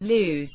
lose.